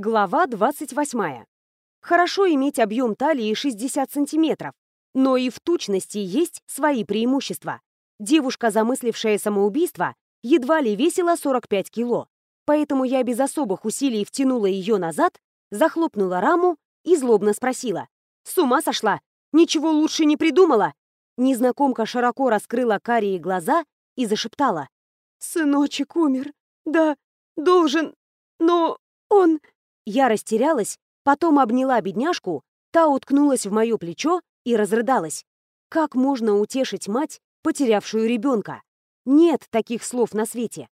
Глава 28. Хорошо иметь объем талии 60 сантиметров, но и в тучности есть свои преимущества. Девушка, замыслившая самоубийство, едва ли весила 45 кило, поэтому я без особых усилий втянула ее назад, захлопнула раму и злобно спросила. «С ума сошла? Ничего лучше не придумала?» Незнакомка широко раскрыла карие глаза и зашептала. «Сыночек умер. Да, должен. Но он...» Я растерялась, потом обняла бедняжку, та уткнулась в мое плечо и разрыдалась. Как можно утешить мать, потерявшую ребенка? Нет таких слов на свете.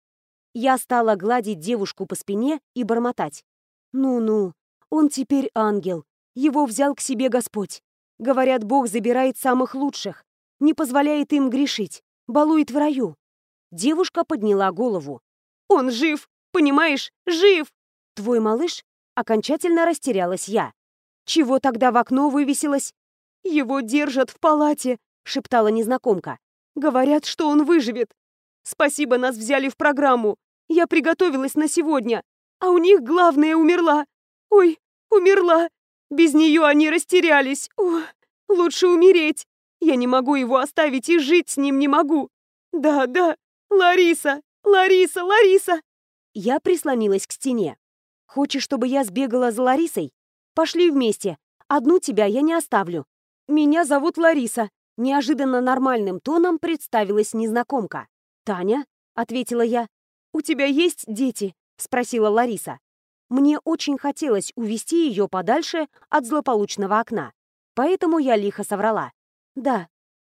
Я стала гладить девушку по спине и бормотать. «Ну-ну, он теперь ангел. Его взял к себе Господь. Говорят, Бог забирает самых лучших, не позволяет им грешить, балует в раю». Девушка подняла голову. «Он жив, понимаешь, жив!» «Твой малыш?» Окончательно растерялась я. Чего тогда в окно вывесилось? «Его держат в палате», — шептала незнакомка. «Говорят, что он выживет. Спасибо, нас взяли в программу. Я приготовилась на сегодня. А у них главная умерла. Ой, умерла. Без нее они растерялись. О, лучше умереть. Я не могу его оставить и жить с ним не могу. Да, да, Лариса, Лариса, Лариса!» Я прислонилась к стене. Хочешь, чтобы я сбегала за Ларисой? Пошли вместе. Одну тебя я не оставлю. Меня зовут Лариса. Неожиданно нормальным тоном представилась незнакомка. «Таня?» — ответила я. «У тебя есть дети?» — спросила Лариса. Мне очень хотелось увести ее подальше от злополучного окна. Поэтому я лихо соврала. «Да».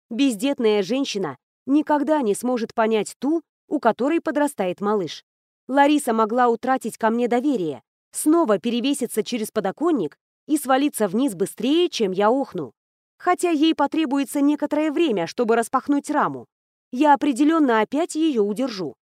Бездетная женщина никогда не сможет понять ту, у которой подрастает малыш. Лариса могла утратить ко мне доверие, снова перевеситься через подоконник и свалиться вниз быстрее, чем я охну. Хотя ей потребуется некоторое время, чтобы распахнуть раму. Я определенно опять ее удержу.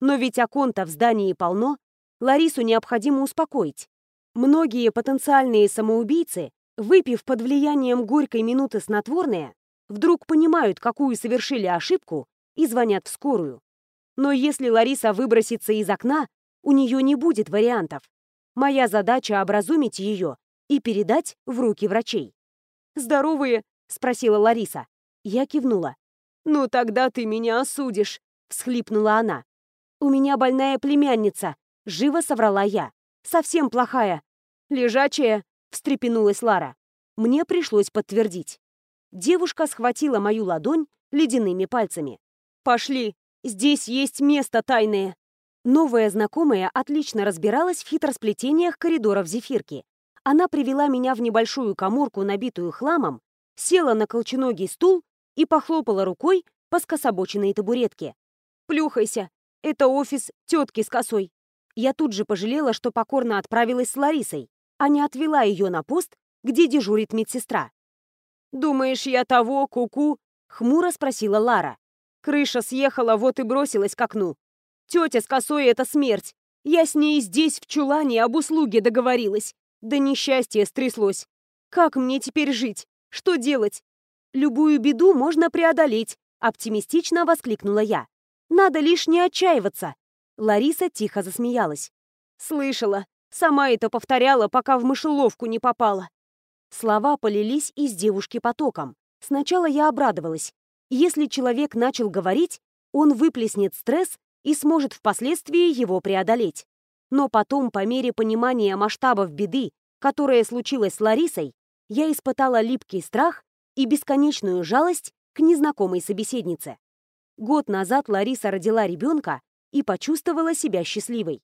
Но ведь окон-то в здании полно, Ларису необходимо успокоить. Многие потенциальные самоубийцы, выпив под влиянием горькой минуты снотворное, вдруг понимают, какую совершили ошибку, и звонят в скорую. Но если Лариса выбросится из окна, у нее не будет вариантов. Моя задача — образумить ее и передать в руки врачей. «Здоровые?» — спросила Лариса. Я кивнула. «Ну тогда ты меня осудишь», — всхлипнула она. «У меня больная племянница», — живо соврала я. «Совсем плохая». «Лежачая», — встрепенулась Лара. Мне пришлось подтвердить. Девушка схватила мою ладонь ледяными пальцами. «Пошли, Здесь есть место тайное. Новая знакомая отлично разбиралась в хитросплетениях коридоров зефирки. Она привела меня в небольшую коморку, набитую хламом, села на колченогий стул и похлопала рукой по скособоченной табуретке. «Плюхайся! Это офис тетки с косой!» Я тут же пожалела, что покорно отправилась с Ларисой, а не отвела ее на пост, где дежурит медсестра. «Думаешь, я того, куку?» -ку — хмуро спросила Лара. Крыша съехала, вот и бросилась к окну. Тетя с косой — это смерть. Я с ней здесь, в чулане, об услуге договорилась. Да несчастье стряслось. Как мне теперь жить? Что делать? Любую беду можно преодолеть, оптимистично воскликнула я. Надо лишь не отчаиваться. Лариса тихо засмеялась. Слышала. Сама это повторяла, пока в мышеловку не попала. Слова полились из девушки потоком. Сначала я обрадовалась. Если человек начал говорить, он выплеснет стресс и сможет впоследствии его преодолеть. Но потом, по мере понимания масштабов беды, которая случилась с Ларисой, я испытала липкий страх и бесконечную жалость к незнакомой собеседнице. Год назад Лариса родила ребенка и почувствовала себя счастливой.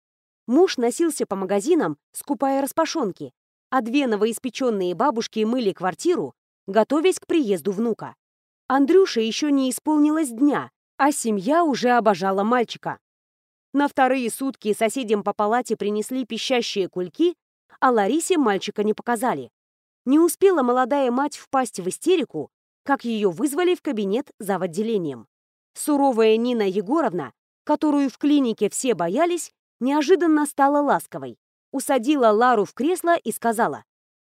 Муж носился по магазинам, скупая распашонки, а две новоиспеченные бабушки мыли квартиру, готовясь к приезду внука. Андрюше еще не исполнилось дня, а семья уже обожала мальчика. На вторые сутки соседям по палате принесли пищащие кульки, а Ларисе мальчика не показали. Не успела молодая мать впасть в истерику, как ее вызвали в кабинет за отделением. Суровая Нина Егоровна, которую в клинике все боялись, неожиданно стала ласковой. Усадила Лару в кресло и сказала,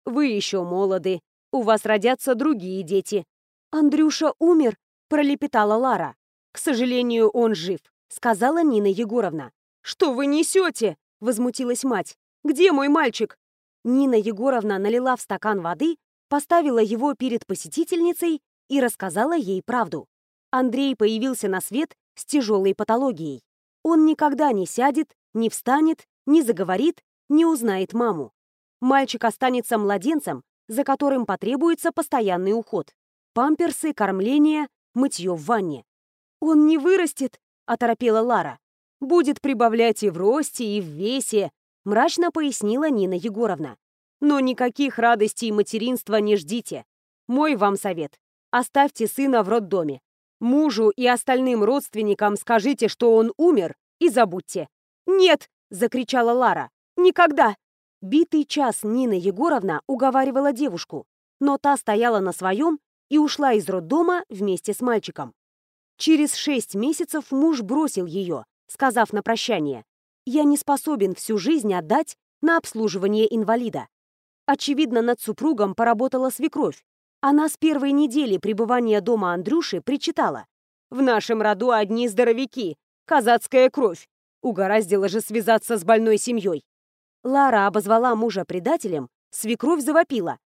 «Вы еще молоды, у вас родятся другие дети, «Андрюша умер», — пролепетала Лара. «К сожалению, он жив», — сказала Нина Егоровна. «Что вы несете?» — возмутилась мать. Где мой мальчик?» Нина Егоровна налила в стакан воды, поставила его перед посетительницей и рассказала ей правду. Андрей появился на свет с тяжелой патологией. Он никогда не сядет, не встанет, не заговорит, не узнает маму. Мальчик останется младенцем, за которым потребуется постоянный уход. Памперсы, кормление, мытье в ванне. «Он не вырастет», — оторопела Лара. «Будет прибавлять и в росте, и в весе», — мрачно пояснила Нина Егоровна. «Но никаких радостей материнства не ждите. Мой вам совет. Оставьте сына в роддоме. Мужу и остальным родственникам скажите, что он умер, и забудьте». «Нет!» — закричала Лара. «Никогда!» Битый час Нина Егоровна уговаривала девушку, но та стояла на своем и ушла из роддома вместе с мальчиком. Через шесть месяцев муж бросил ее, сказав на прощание, «Я не способен всю жизнь отдать на обслуживание инвалида». Очевидно, над супругом поработала свекровь. Она с первой недели пребывания дома Андрюши причитала. «В нашем роду одни здоровяки, казацкая кровь. Угораздило же связаться с больной семьей». Лара обозвала мужа предателем, свекровь завопила.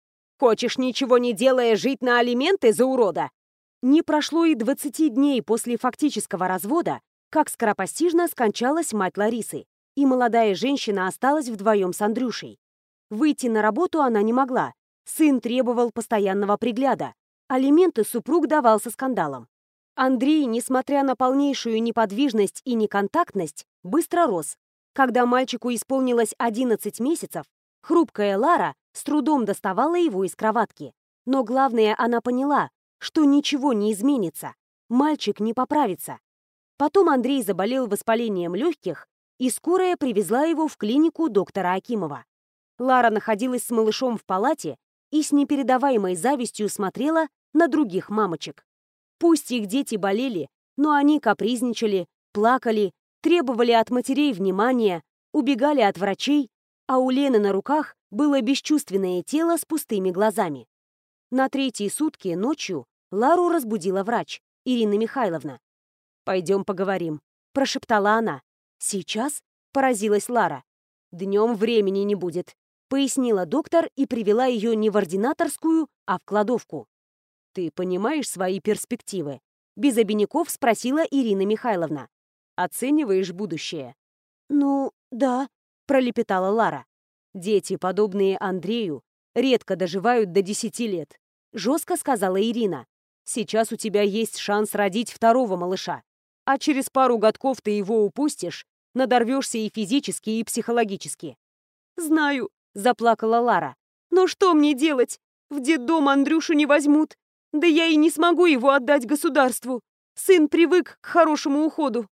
«Хочешь, ничего не делая, жить на алименты за урода?» Не прошло и 20 дней после фактического развода, как скоропостижно скончалась мать Ларисы, и молодая женщина осталась вдвоем с Андрюшей. Выйти на работу она не могла, сын требовал постоянного пригляда, алименты супруг давал со скандалом. Андрей, несмотря на полнейшую неподвижность и неконтактность, быстро рос, когда мальчику исполнилось 11 месяцев, хрупкая Лара с трудом доставала его из кроватки. Но главное, она поняла, что ничего не изменится, мальчик не поправится. Потом Андрей заболел воспалением легких, и скорая привезла его в клинику доктора Акимова. Лара находилась с малышом в палате и с непередаваемой завистью смотрела на других мамочек. Пусть их дети болели, но они капризничали, плакали, требовали от матерей внимания, убегали от врачей, а у Лены на руках было бесчувственное тело с пустыми глазами. На третьи сутки ночью Лару разбудила врач, Ирина Михайловна. «Пойдем поговорим», — прошептала она. «Сейчас?» — поразилась Лара. «Днем времени не будет», — пояснила доктор и привела ее не в ординаторскую, а в кладовку. «Ты понимаешь свои перспективы?» Без обиняков спросила Ирина Михайловна. Оцениваешь будущее?» «Ну, да», — пролепетала Лара. «Дети, подобные Андрею, редко доживают до десяти лет», — жестко сказала Ирина. «Сейчас у тебя есть шанс родить второго малыша, а через пару годков ты его упустишь, надорвешься и физически, и психологически». «Знаю», — заплакала Лара. «Но что мне делать? В детдом Андрюшу не возьмут. Да я и не смогу его отдать государству. Сын привык к хорошему уходу».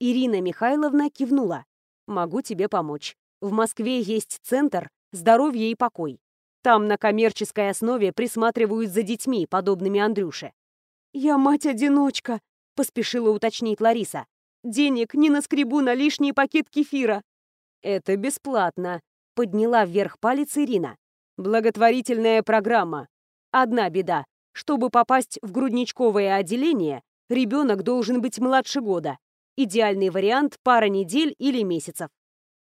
Ирина Михайловна кивнула. «Могу тебе помочь. В Москве есть центр «Здоровье и покой». Там на коммерческой основе присматривают за детьми, подобными Андрюше». «Я мать-одиночка», — поспешила уточнить Лариса. «Денег не наскребу на лишний пакет кефира». «Это бесплатно», — подняла вверх палец Ирина. «Благотворительная программа. Одна беда. Чтобы попасть в грудничковое отделение, ребенок должен быть младше года. Идеальный вариант – пара недель или месяцев.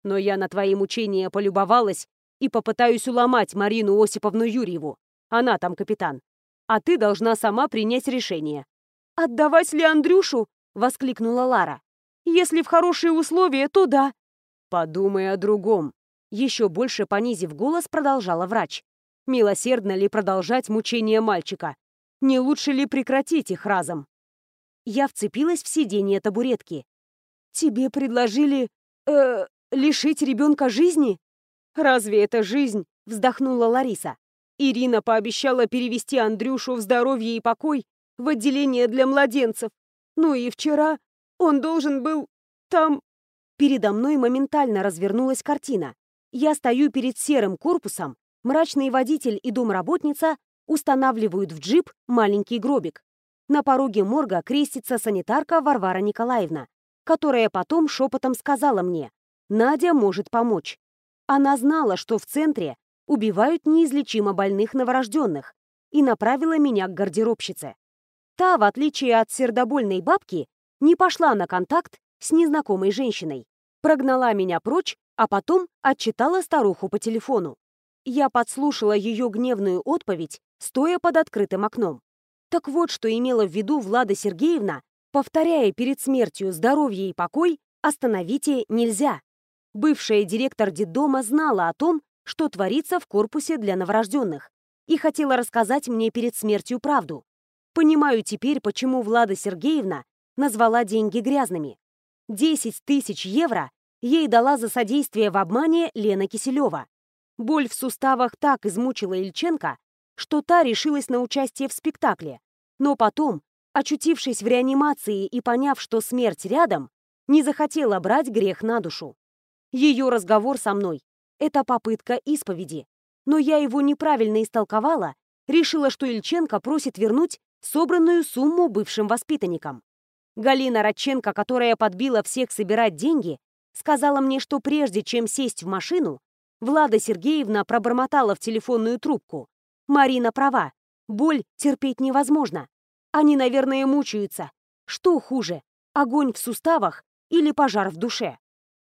Но я на твои мучения полюбовалась и попытаюсь уломать Марину Осиповну Юрьеву. Она там капитан. А ты должна сама принять решение. «Отдавать ли Андрюшу?» — воскликнула Лара. «Если в хорошие условия, то да». «Подумай о другом». Еще больше понизив голос, продолжала врач. «Милосердно ли продолжать мучения мальчика? Не лучше ли прекратить их разом?» Я вцепилась в сиденье табуретки. «Тебе предложили... э лишить ребенка жизни?» «Разве это жизнь?» — вздохнула Лариса. Ирина пообещала перевести Андрюшу в здоровье и покой в отделение для младенцев. Ну и вчера он должен был там... Передо мной моментально развернулась картина. Я стою перед серым корпусом, мрачный водитель и домработница устанавливают в джип маленький гробик. На пороге морга крестится санитарка Варвара Николаевна, которая потом шепотом сказала мне, «Надя может помочь». Она знала, что в центре убивают неизлечимо больных новорожденных, и направила меня к гардеробщице. Та, в отличие от сердобольной бабки, не пошла на контакт с незнакомой женщиной, прогнала меня прочь а потом отчитала старуху по телефону. Я подслушала ее гневную отповедь, стоя под открытым окном. Так вот, что имела в виду Влада Сергеевна, повторяя перед смертью здоровье и покой, остановите нельзя. Бывшая директор детдома знала о том, что творится в корпусе для новорожденных, и хотела рассказать мне перед смертью правду. Понимаю теперь, почему Влада Сергеевна назвала деньги грязными. 10 тысяч евро ей дала за содействие в обмане Лена Киселева. Боль в суставах так измучила Ильченко, что та решилась на участие в спектакле. Но потом, очутившись в реанимации и поняв, что смерть рядом, не захотела брать грех на душу. Ее разговор со мной — это попытка исповеди. Но я его неправильно истолковала, решила, что Ильченко просит вернуть собранную сумму бывшим воспитанникам. Галина Радченко, которая подбила всех собирать деньги, сказала мне, что прежде чем сесть в машину, Влада Сергеевна пробормотала в телефонную трубку. «Марина права. Боль терпеть невозможно. Они, наверное, мучаются. Что хуже, огонь в суставах или пожар в душе?»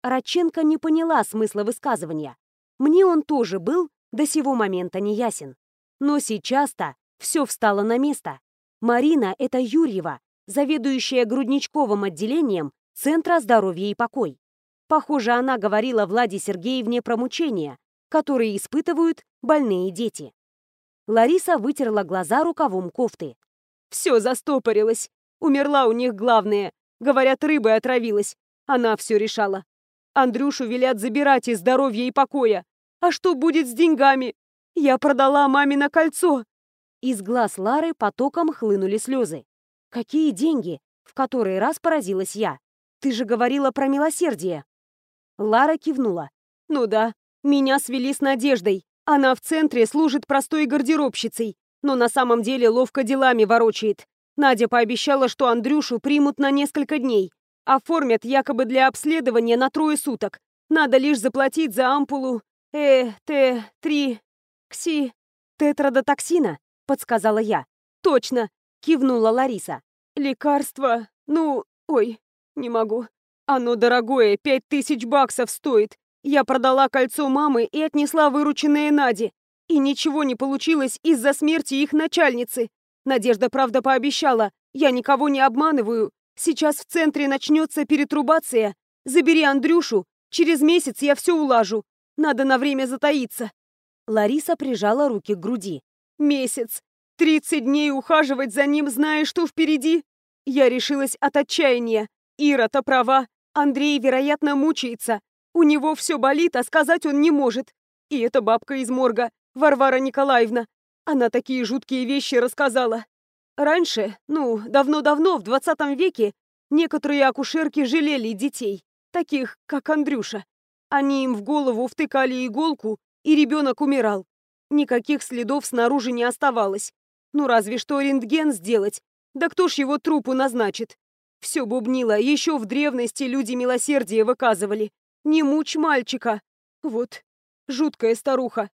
Радченко не поняла смысла высказывания. Мне он тоже был до сего момента не ясен. Но сейчас-то все встало на место. Марина — это Юрьева, заведующая грудничковым отделением Центра здоровья и покой. Похоже, она говорила Владе Сергеевне про мучения, которые испытывают больные дети. Лариса вытерла глаза рукавом кофты. «Все застопорилось. Умерла у них главная. Говорят, рыбой отравилась. Она все решала. Андрюшу велят забирать из здоровья и покоя. А что будет с деньгами? Я продала маме на кольцо. Из глаз Лары потоком хлынули слезы. «Какие деньги?» — в который раз поразилась я. «Ты же говорила про милосердие». Лара кивнула. «Ну да, меня свели с Надеждой. Она в центре служит простой гардеробщицей, но на самом деле ловко делами ворочает. Надя пообещала, что Андрюшу примут на несколько дней. Оформят якобы для обследования на трое суток. Надо лишь заплатить за ампулу э т 3 кси тетрадотоксина — подсказала я. «Точно!» — кивнула Лариса. «Лекарство... Ну, ой, не могу. Оно дорогое, пять тысяч баксов стоит. Я продала кольцо мамы и отнесла вырученное Наде. И ничего не получилось из-за смерти их начальницы. Надежда, правда, пообещала. Я никого не обманываю. Сейчас в центре начнется перетрубация. Забери Андрюшу. Через месяц я все улажу. Надо на время затаиться». Лариса прижала руки к груди. Месяц. Тридцать дней ухаживать за ним, зная, что впереди. Я решилась от отчаяния. Ира-то права. Андрей, вероятно, мучается. У него все болит, а сказать он не может. И эта бабка из морга, Варвара Николаевна. Она такие жуткие вещи рассказала. Раньше, ну, давно-давно, в двадцатом веке, некоторые акушерки жалели детей, таких, как Андрюша. Они им в голову втыкали иголку, и ребенок умирал. Никаких следов снаружи не оставалось. Ну разве что рентген сделать. Да кто ж его трупу назначит? Все бубнило, еще в древности люди милосердие выказывали. Не мучь мальчика. Вот, жуткая старуха.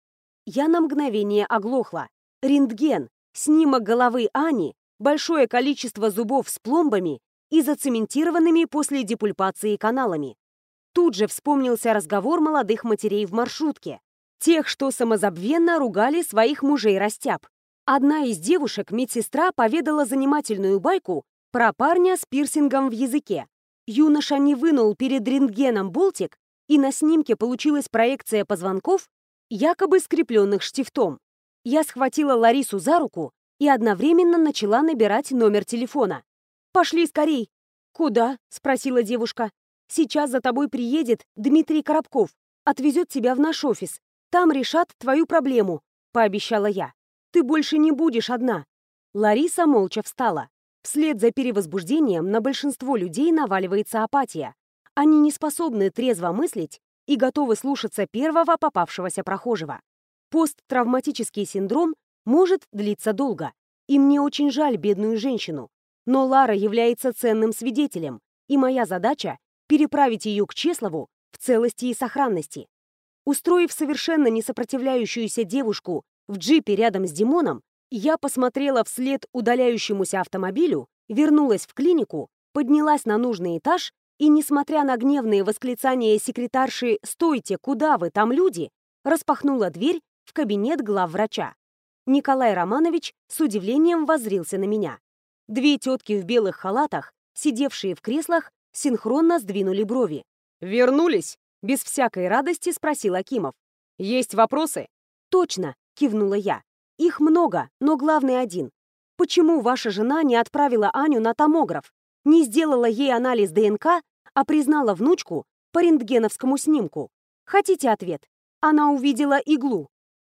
Я на мгновение оглохла. Рентген, снимок головы Ани, большое количество зубов с пломбами и зацементированными после депульпации каналами. Тут же вспомнился разговор молодых матерей в маршрутке. Тех, что самозабвенно ругали своих мужей-растяб. Одна из девушек, медсестра, поведала занимательную байку про парня с пирсингом в языке. Юноша не вынул перед рентгеном болтик, и на снимке получилась проекция позвонков, якобы скрепленных штифтом. Я схватила Ларису за руку и одновременно начала набирать номер телефона. «Пошли скорей!» «Куда?» — спросила девушка. «Сейчас за тобой приедет Дмитрий Коробков, отвезет тебя в наш офис. Там решат твою проблему», — пообещала я. «Ты больше не будешь одна». Лариса молча встала. Вслед за перевозбуждением на большинство людей наваливается апатия. Они не способны трезво мыслить и готовы слушаться первого попавшегося прохожего. Посттравматический синдром может длиться долго, и мне очень жаль бедную женщину. Но Лара является ценным свидетелем, и моя задача — переправить ее к Чеслову в целости и сохранности. Устроив совершенно не сопротивляющуюся девушку в джипе рядом с Димоном, я посмотрела вслед удаляющемуся автомобилю, вернулась в клинику, поднялась на нужный этаж И, несмотря на гневные восклицания секретарши «Стойте, куда вы, там люди!», распахнула дверь в кабинет главврача. Николай Романович с удивлением воззрился на меня. Две тетки в белых халатах, сидевшие в креслах, синхронно сдвинули брови. «Вернулись?» — без всякой радости спросил Акимов. «Есть вопросы?» «Точно!» — кивнула я. «Их много, но главный один. Почему ваша жена не отправила Аню на томограф, не сделала ей анализ ДНК, а признала внучку по рентгеновскому снимку? Хотите ответ? Она увидела иглу.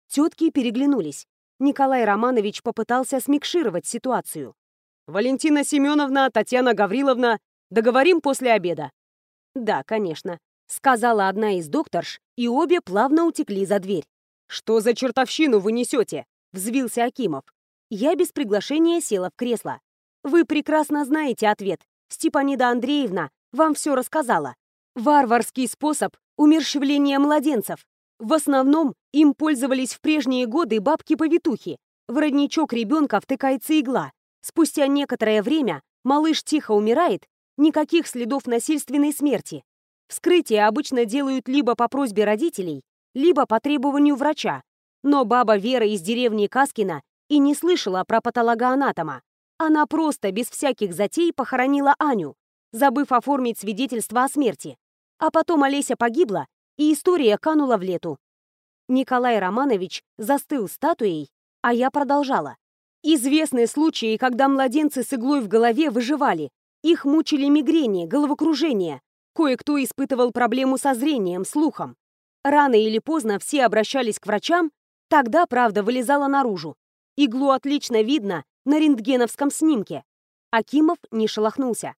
Тетки переглянулись. Николай Романович попытался смикшировать ситуацию. «Валентина Семеновна, Татьяна Гавриловна, договорим после обеда». «Да, конечно», — сказала одна из докторш, и обе плавно утекли за дверь. «Что за чертовщину вы несете?» — взвился Акимов. Я без приглашения села в кресло. «Вы прекрасно знаете ответ. Степанида Андреевна вам все рассказала. Варварский способ умерщвления младенцев. В основном им пользовались в прежние годы бабки-повитухи. В родничок ребенка втыкается игла. Спустя некоторое время малыш тихо умирает, никаких следов насильственной смерти. Вскрытие обычно делают либо по просьбе родителей, либо по требованию врача. Но баба Вера из деревни Каскина и не слышала про патологоанатома. Она просто без всяких затей похоронила Аню, забыв оформить свидетельство о смерти. А потом Олеся погибла, и история канула в лету. Николай Романович застыл статуей, а я продолжала. Известны случаи, когда младенцы с иглой в голове выживали. Их мучили мигрени, головокружение. Кое-кто испытывал проблему со зрением, слухом. Рано или поздно все обращались к врачам, тогда правда вылезала наружу. Иглу отлично видно на рентгеновском снимке. Акимов не шелохнулся.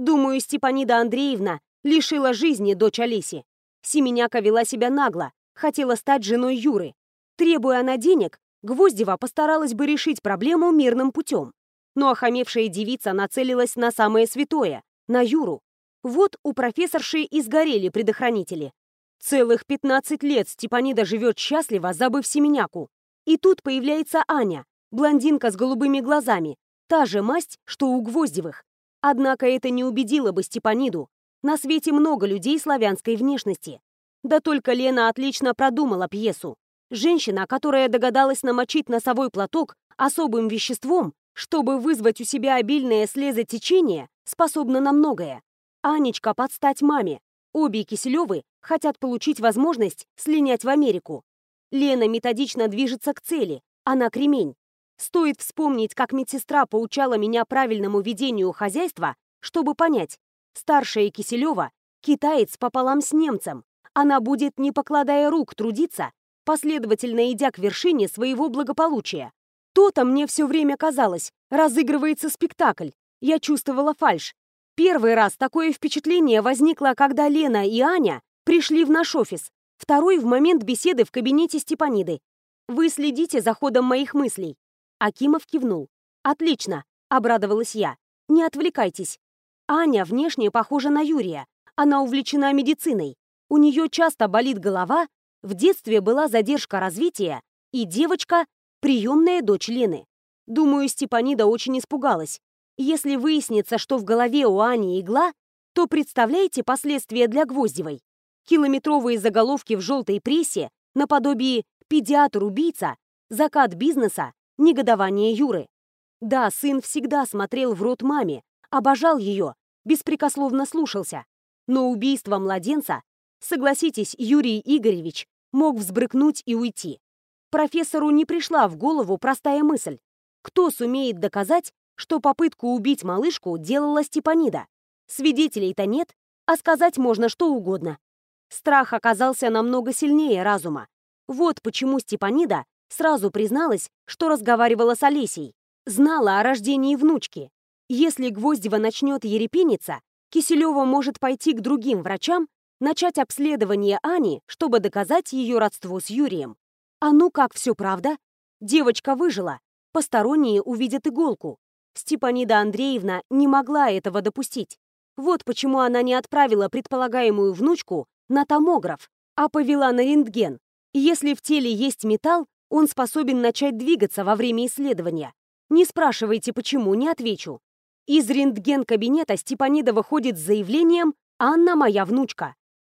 Думаю, Степанида Андреевна лишила жизни дочь Олеси. Семеняка вела себя нагло, хотела стать женой Юры. Требуя она денег, Гвоздева постаралась бы решить проблему мирным путем. Но охамевшая девица нацелилась на самое святое, на Юру. Вот у профессорши и сгорели предохранители. Целых 15 лет Степанида живет счастливо, забыв Семеняку. И тут появляется Аня, блондинка с голубыми глазами, та же масть, что у Гвоздевых. Однако это не убедило бы Степаниду, на свете много людей славянской внешности. Да только Лена отлично продумала пьесу. Женщина, которая догадалась намочить носовой платок особым веществом, чтобы вызвать у себя обильное слезотечение, способна на многое. Анечка под стать маме. Обе Киселевы хотят получить возможность слинять в Америку. Лена методично движется к цели, она кремень. Стоит вспомнить, как медсестра поучала меня правильному ведению хозяйства, чтобы понять, Старшая Киселева — китаец пополам с немцем. Она будет, не покладая рук, трудиться, последовательно идя к вершине своего благополучия. То-то мне все время казалось, разыгрывается спектакль. Я чувствовала фальшь. Первый раз такое впечатление возникло, когда Лена и Аня пришли в наш офис. Второй в момент беседы в кабинете Степаниды. Вы следите за ходом моих мыслей. Акимов кивнул. «Отлично», — обрадовалась я. «Не отвлекайтесь. Аня внешне похожа на Юрия. Она увлечена медициной. У нее часто болит голова, в детстве была задержка развития, и девочка — приемная дочь Лены. Думаю, Степанида очень испугалась. Если выяснится, что в голове у Ани игла, то представляете последствия для Гвоздевой? Километровые заголовки в желтой прессе наподобие «Педиатр-убийца», «Закат бизнеса», «Негодование Юры». Да, сын всегда смотрел в рот маме, обожал ее, беспрекословно слушался. Но убийство младенца, согласитесь, Юрий Игоревич мог взбрыкнуть и уйти. Профессору не пришла в голову простая мысль. Кто сумеет доказать, что попытку убить малышку делала Степанида? Свидетелей-то нет, а сказать можно что угодно. Страх оказался намного сильнее разума. Вот почему Степанида сразу призналась, что разговаривала с Олесей, знала о рождении внучки, если Гвоздева начнет ерепениться, Киселева может пойти к другим врачам, начать обследование Ани, чтобы доказать ее родство с Юрием. А ну как все правда? Девочка выжила. Посторонние увидят иголку. Степанида Андреевна не могла этого допустить. Вот почему она не отправила предполагаемую внучку на томограф, а повела на рентген. Если в теле есть металл, он способен начать двигаться во время исследования. Не спрашивайте, почему, не отвечу. Из рентген-кабинета Степанида выходит с заявлением Анна моя внучка.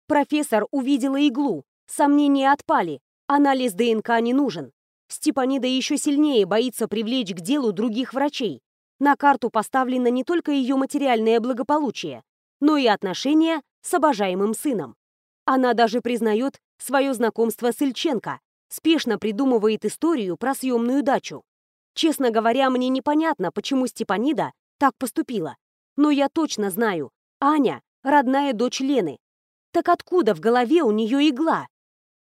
Профессор увидела иглу. Сомнения отпали. Анализ ДНК не нужен. Степанида еще сильнее боится привлечь к делу других врачей. На карту поставлено не только ее материальное благополучие, но и отношения с обожаемым сыном. Она даже признает свое знакомство с Ильченко, спешно придумывает историю про съемную дачу. Честно говоря, мне непонятно, почему Степанида так поступила. Но я точно знаю, Аня — родная дочь Лены. Так откуда в голове у нее игла?